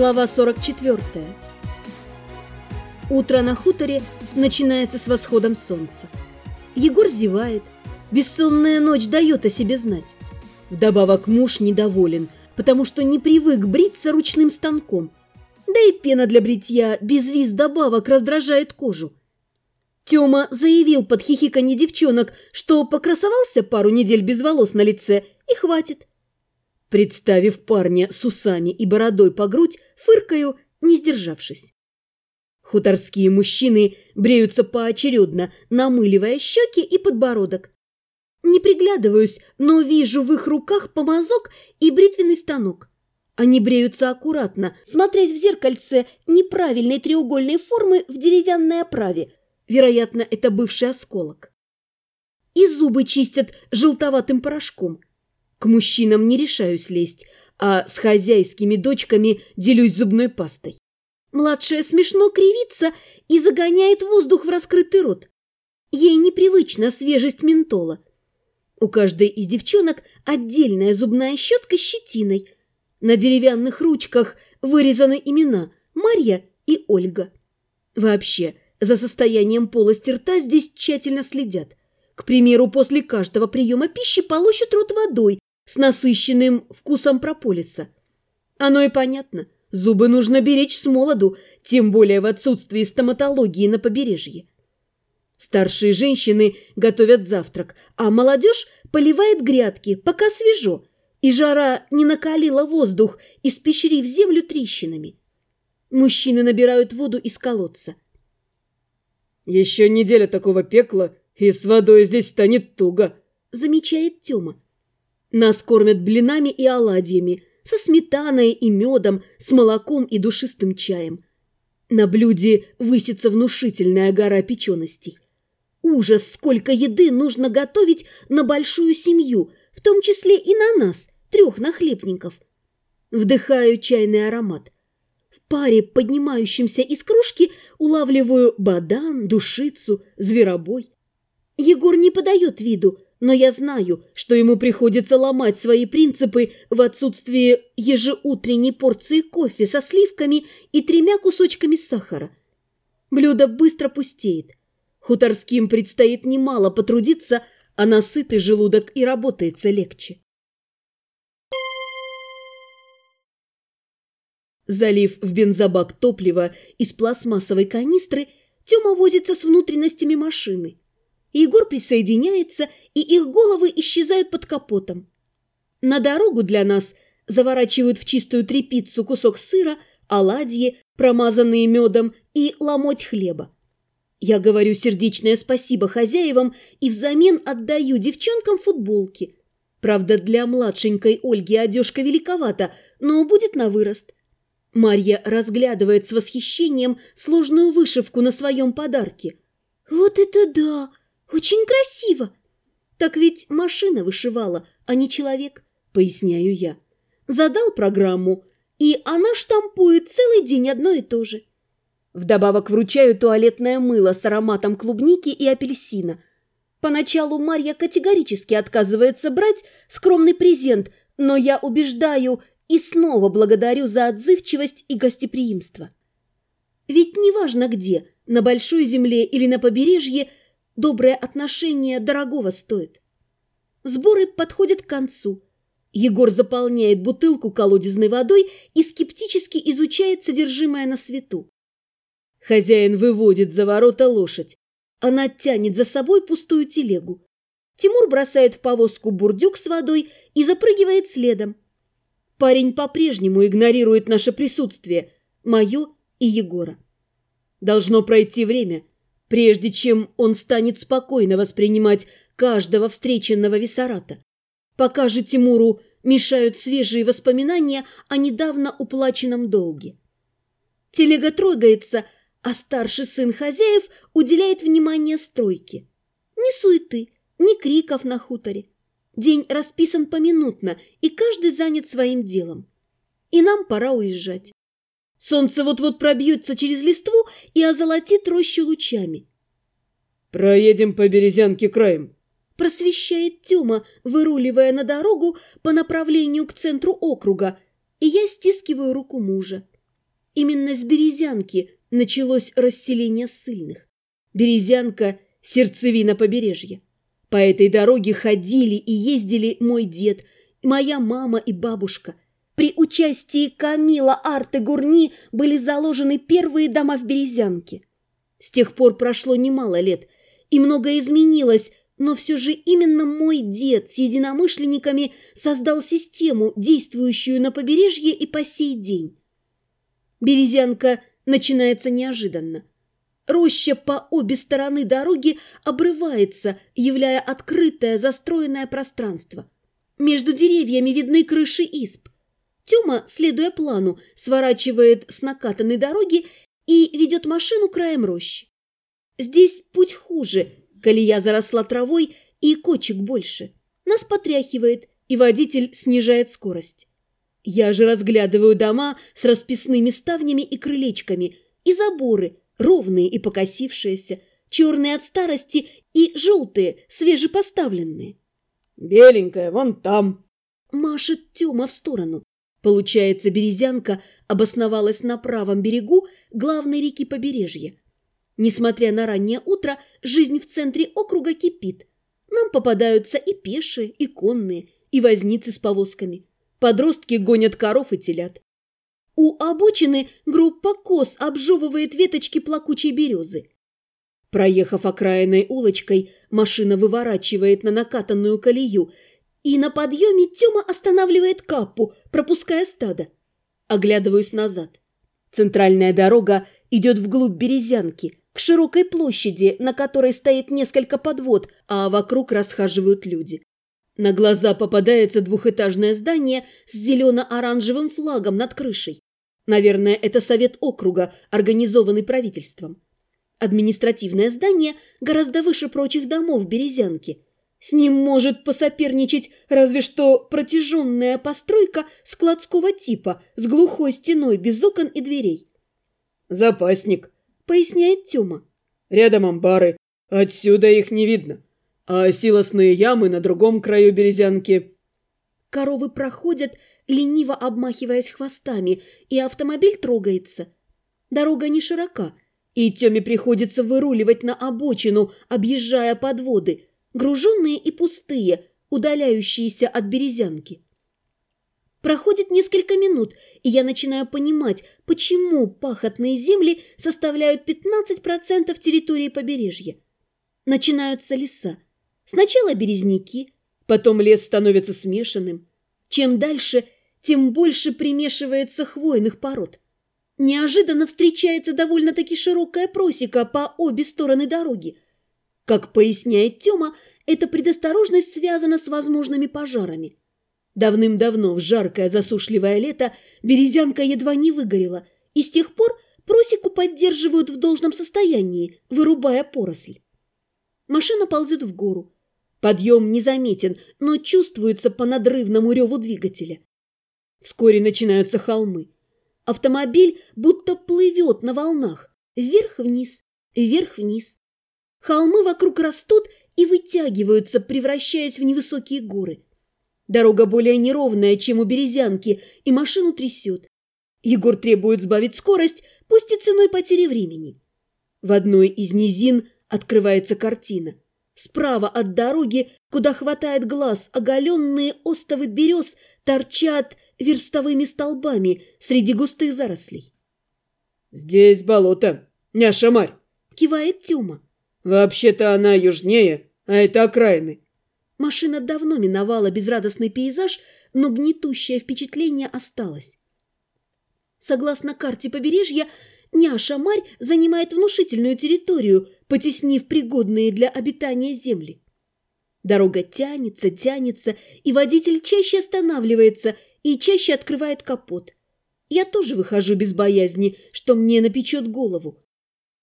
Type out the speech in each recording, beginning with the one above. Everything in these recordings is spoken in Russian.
Глава 44. Утро на хуторе начинается с восходом солнца. Егор зевает. Бессонная ночь дает о себе знать. Вдобавок муж недоволен, потому что не привык бриться ручным станком. Да и пена для бритья без виз добавок раздражает кожу. Тёма заявил под хихиканье девчонок, что покрасовался пару недель без волос на лице и хватит. Представив парня с усами и бородой по грудь, фыркаю, не сдержавшись. Хуторские мужчины бреются поочередно, намыливая щеки и подбородок. Не приглядываюсь, но вижу в их руках помазок и бритвенный станок. Они бреются аккуратно, смотрясь в зеркальце неправильной треугольной формы в деревянной оправе. Вероятно, это бывший осколок. И зубы чистят желтоватым порошком – к мужчинам не решаюсь лезть, а с хозяйскими дочками делюсь зубной пастой. Младшая смешно кривится и загоняет воздух в раскрытый рот. Ей непривычна свежесть ментола. У каждой из девчонок отдельная зубная щетка с щетиной. На деревянных ручках вырезаны имена Марья и Ольга. Вообще, за состоянием полости рта здесь тщательно следят. К примеру, после каждого приема пищи полощут рот водой, с насыщенным вкусом прополиса. Оно и понятно. Зубы нужно беречь с молоду, тем более в отсутствии стоматологии на побережье. Старшие женщины готовят завтрак, а молодежь поливает грядки, пока свежо, и жара не накалила воздух, испещрив землю трещинами. Мужчины набирают воду из колодца. «Еще неделя такого пекла, и с водой здесь станет туго», — замечает Тёма. Нас кормят блинами и оладьями, со сметаной и медом, с молоком и душистым чаем. На блюде высится внушительная гора печеностей. Ужас, сколько еды нужно готовить на большую семью, в том числе и на нас, трех нахлебников. Вдыхаю чайный аромат. В паре, поднимающемся из кружки, улавливаю бадан, душицу, зверобой. Егор не подает виду, но я знаю, что ему приходится ломать свои принципы в отсутствие ежеутренней порции кофе со сливками и тремя кусочками сахара. Блюдо быстро пустеет. Хуторским предстоит немало потрудиться, а насытый желудок и работается легче. Залив в бензобак топлива из пластмассовой канистры, Тёма возится с внутренностями машины. Егор присоединяется, и их головы исчезают под капотом. На дорогу для нас заворачивают в чистую трепицу кусок сыра, оладьи, промазанные медом, и ломоть хлеба. Я говорю сердечное спасибо хозяевам и взамен отдаю девчонкам футболки. Правда, для младшенькой Ольги одежка великовата, но будет на вырост. Марья разглядывает с восхищением сложную вышивку на своем подарке. «Вот это да! «Очень красиво!» «Так ведь машина вышивала, а не человек», — поясняю я. «Задал программу, и она штампует целый день одно и то же». Вдобавок вручаю туалетное мыло с ароматом клубники и апельсина. Поначалу Марья категорически отказывается брать скромный презент, но я убеждаю и снова благодарю за отзывчивость и гостеприимство. Ведь неважно где, на большой земле или на побережье – Доброе отношение дорогого стоит. Сборы подходят к концу. Егор заполняет бутылку колодезной водой и скептически изучает содержимое на свету. Хозяин выводит за ворота лошадь. Она тянет за собой пустую телегу. Тимур бросает в повозку бурдюк с водой и запрыгивает следом. Парень по-прежнему игнорирует наше присутствие, мое и Егора. Должно пройти время – прежде чем он станет спокойно воспринимать каждого встреченного виссарата. Пока же Тимуру мешают свежие воспоминания о недавно уплаченном долге. Телега трогается, а старший сын хозяев уделяет внимание стройке. Ни суеты, ни криков на хуторе. День расписан поминутно, и каждый занят своим делом. И нам пора уезжать. Солнце вот-вот пробьется через листву и озолотит рощу лучами. «Проедем по Березянке краем», – просвещает Тёма, выруливая на дорогу по направлению к центру округа, и я стискиваю руку мужа. Именно с Березянки началось расселение ссыльных. Березянка – сердцевина побережья. По этой дороге ходили и ездили мой дед, моя мама и бабушка. При участии Камила Арты Гурни были заложены первые дома в Березянке. С тех пор прошло немало лет, и многое изменилось, но все же именно мой дед с единомышленниками создал систему, действующую на побережье и по сей день. Березянка начинается неожиданно. Роща по обе стороны дороги обрывается, являя открытое застроенное пространство. Между деревьями видны крыши исп. Тёма, следуя плану, сворачивает с накатанной дороги и ведет машину краем рощи. Здесь путь хуже, колея заросла травой и кочек больше. Нас потряхивает, и водитель снижает скорость. Я же разглядываю дома с расписными ставнями и крылечками, и заборы, ровные и покосившиеся, черные от старости и желтые, свежепоставленные. «Беленькая, вон там!» Машет Тёма в сторону. Получается, Березянка обосновалась на правом берегу главной реки побережья. Несмотря на раннее утро, жизнь в центре округа кипит. Нам попадаются и пешие, и конные, и возницы с повозками. Подростки гонят коров и телят. У обочины группа коз обжевывает веточки плакучей березы. Проехав окраинной улочкой, машина выворачивает на накатанную колею, и на подъеме Тёма останавливает каппу, пропуская стадо. Оглядываюсь назад. Центральная дорога идет вглубь Березянки, к широкой площади, на которой стоит несколько подвод, а вокруг расхаживают люди. На глаза попадается двухэтажное здание с зелено-оранжевым флагом над крышей. Наверное, это совет округа, организованный правительством. Административное здание гораздо выше прочих домов в Березянке. С ним может посоперничать разве что протяженная постройка складского типа с глухой стеной без окон и дверей. «Запасник», — поясняет Тёма. «Рядом амбары. Отсюда их не видно а силосные ямы на другом краю березянки. Коровы проходят, лениво обмахиваясь хвостами, и автомобиль трогается. Дорога не широка, и Тёме приходится выруливать на обочину, объезжая подводы, груженные и пустые, удаляющиеся от березянки. Проходит несколько минут, и я начинаю понимать, почему пахотные земли составляют 15% территории побережья. Начинаются леса. Сначала березняки, потом лес становится смешанным. Чем дальше, тем больше примешивается хвойных пород. Неожиданно встречается довольно-таки широкая просека по обе стороны дороги. Как поясняет Тёма, эта предосторожность связана с возможными пожарами. Давным-давно, в жаркое засушливое лето, березянка едва не выгорела, и с тех пор просеку поддерживают в должном состоянии, вырубая поросль. Машина ползет в гору. Подъем незаметен, но чувствуется по надрывному реву двигателя. Вскоре начинаются холмы. Автомобиль будто плывет на волнах. Вверх-вниз, вверх-вниз. Холмы вокруг растут и вытягиваются, превращаясь в невысокие горы. Дорога более неровная, чем у Березянки, и машину трясет. Егор требует сбавить скорость, пусть и ценой потери времени. В одной из низин открывается картина – Справа от дороги, куда хватает глаз, оголенные остовы берез торчат верстовыми столбами среди густых зарослей. «Здесь болото, няша Марь!» – кивает Тёма. «Вообще-то она южнее, а это окраины». Машина давно миновала безрадостный пейзаж, но гнетущее впечатление осталось. Согласно карте побережья, Няша Марь занимает внушительную территорию, потеснив пригодные для обитания земли. Дорога тянется, тянется, и водитель чаще останавливается и чаще открывает капот. Я тоже выхожу без боязни, что мне напечет голову.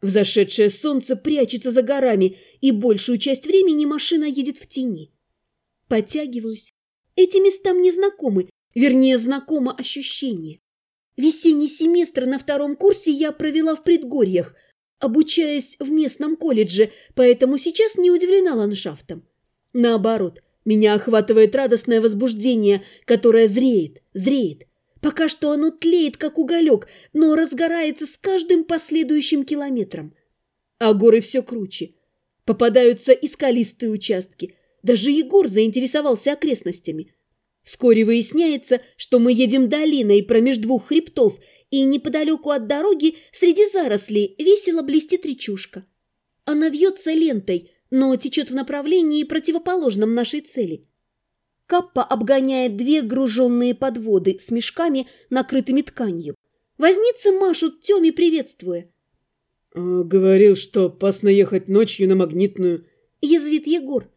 Взошедшее солнце прячется за горами, и большую часть времени машина едет в тени. Подтягиваюсь. Эти места мне знакомы, вернее, знакомо ощущение. Весенний семестр на втором курсе я провела в предгорьях, обучаясь в местном колледже, поэтому сейчас не удивлена ландшафтом. Наоборот, меня охватывает радостное возбуждение, которое зреет, зреет. Пока что оно тлеет, как уголек, но разгорается с каждым последующим километром. А горы все круче. Попадаются и скалистые участки. Даже Егор заинтересовался окрестностями. Вскоре выясняется, что мы едем долиной промеж двух хребтов, и неподалеку от дороги среди зарослей весело блестит речушка. Она вьется лентой, но течет в направлении, противоположном нашей цели. Каппа обгоняет две груженные подводы с мешками, накрытыми тканью. Возницы машут Тёме, приветствуя. А, «Говорил, что опасно ехать ночью на Магнитную». Язвит Егор.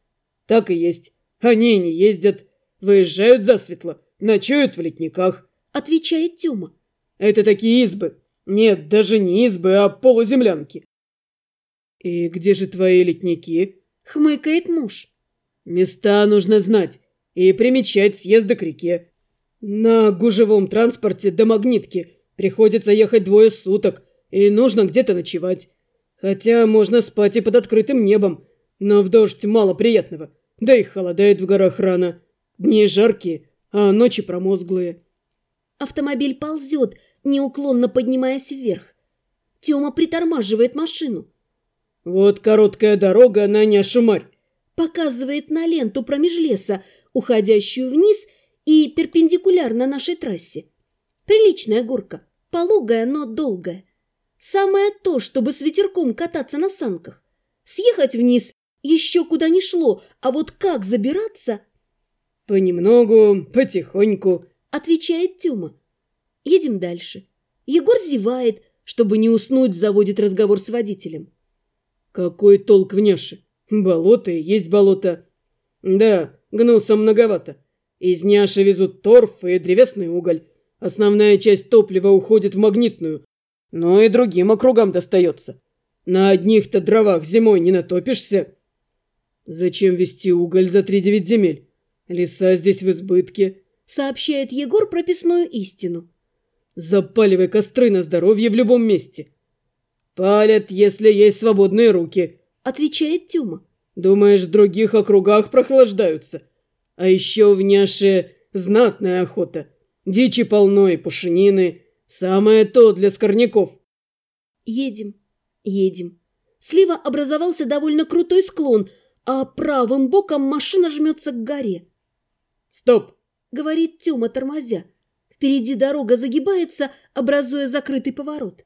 «Так и есть. Они не ездят. Выезжают засветло, ночуют в летниках». Отвечает Тёма. «Это такие избы. Нет, даже не избы, а полуземлянки». «И где же твои летники?» Хмыкает муж. «Места нужно знать и примечать съезды к реке. На гужевом транспорте до Магнитки приходится ехать двое суток, и нужно где-то ночевать. Хотя можно спать и под открытым небом, но в дождь мало приятного, да и холодает в горах рано. Дни жаркие, а ночи промозглые. Автомобиль ползет, неуклонно поднимаясь вверх. Тёма притормаживает машину. Вот короткая дорога на Няшумарь. Показывает на ленту промеж леса, уходящую вниз и перпендикулярно нашей трассе. Приличная горка, пологая, но долгая. Самое то, чтобы с ветерком кататься на санках. Съехать вниз еще куда не шло, а вот как забираться... «Понемногу, потихоньку», — отвечает Тёма. Едем дальше. Егор зевает, чтобы не уснуть, заводит разговор с водителем. «Какой толк в няше? Болото и есть болото. Да, Гнуса многовато. Из няши везут торф и древесный уголь. Основная часть топлива уходит в магнитную. Но и другим округам достается. На одних-то дровах зимой не натопишься. Зачем везти уголь за три девять земель? Леса здесь в избытке. Сообщает Егор прописную истину. Запаливай костры на здоровье в любом месте. Палят, если есть свободные руки. Отвечает Тюма. Думаешь, в других округах прохлаждаются? А еще в Няше знатная охота. Дичи полно и пушенины. Самое то для скорняков. Едем, едем. Слива образовался довольно крутой склон, а правым боком машина жмется к горе. «Стоп!» — говорит Тёма, тормозя. Впереди дорога загибается, образуя закрытый поворот.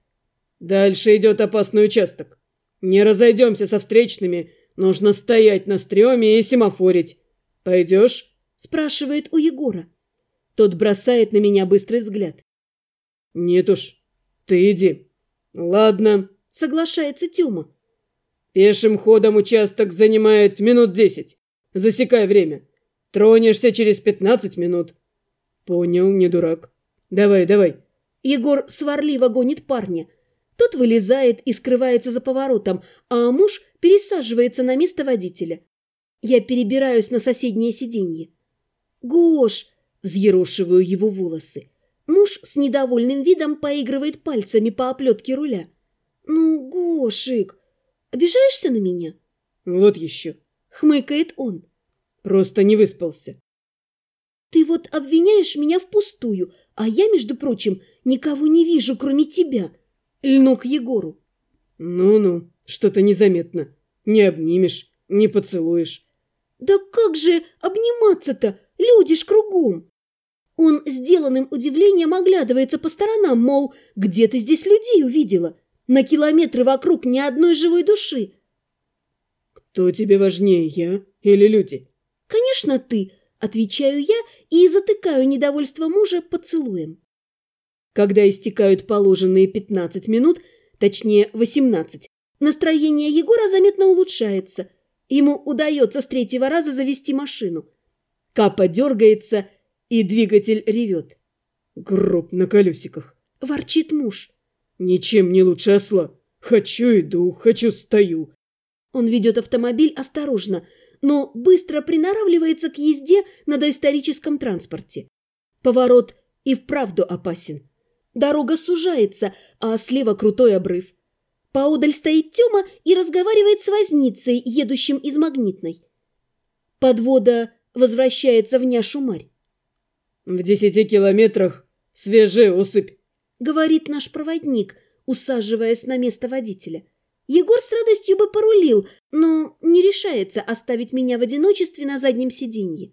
«Дальше идет опасный участок. Не разойдемся со встречными, Нужно стоять на стреме и семафорить. Пойдешь?» Спрашивает у Егора. Тот бросает на меня быстрый взгляд. «Нет уж, ты иди. Ладно», — соглашается Тёма. «Пешим ходом участок занимает минут десять. Засекай время. Тронешься через пятнадцать минут». «Понял, не дурак. Давай, давай». Егор сварливо гонит парня. Тот вылезает и скрывается за поворотом, а муж пересаживается на место водителя. Я перебираюсь на соседнее сиденье. «Гош!» – взъерошиваю его волосы. Муж с недовольным видом поигрывает пальцами по оплетке руля. «Ну, Гошик, обижаешься на меня?» «Вот еще!» – хмыкает он. «Просто не выспался». «Ты вот обвиняешь меня впустую, а я, между прочим, никого не вижу, кроме тебя!» Льну к Егору. «Ну-ну, что-то незаметно. Не обнимешь, не поцелуешь». «Да как же обниматься-то? Люди ж кругом!» Он сделанным удивлением оглядывается по сторонам, мол, где ты здесь людей увидела? На километры вокруг ни одной живой души. «Кто тебе важнее, я или люди?» «Конечно, ты!» – отвечаю я и затыкаю недовольство мужа поцелуем. Когда истекают положенные 15 минут, точнее 18, Настроение Егора заметно улучшается. Ему удается с третьего раза завести машину. Капа дергается, и двигатель ревет. Гроб на колесиках. Ворчит муж. Ничем не лучше осла. Хочу иду, хочу стою. Он ведет автомобиль осторожно, но быстро приноравливается к езде на доисторическом транспорте. Поворот и вправду опасен. Дорога сужается, а слева крутой обрыв. Поодаль стоит Тёма и разговаривает с возницей, едущим из Магнитной. Подвода возвращается в Няшумарь. В десяти километрах Свежая осыпь. Говорит наш проводник, усаживаясь на место водителя. Егор с радостью бы порулил, но не решается оставить меня в одиночестве на заднем сиденье.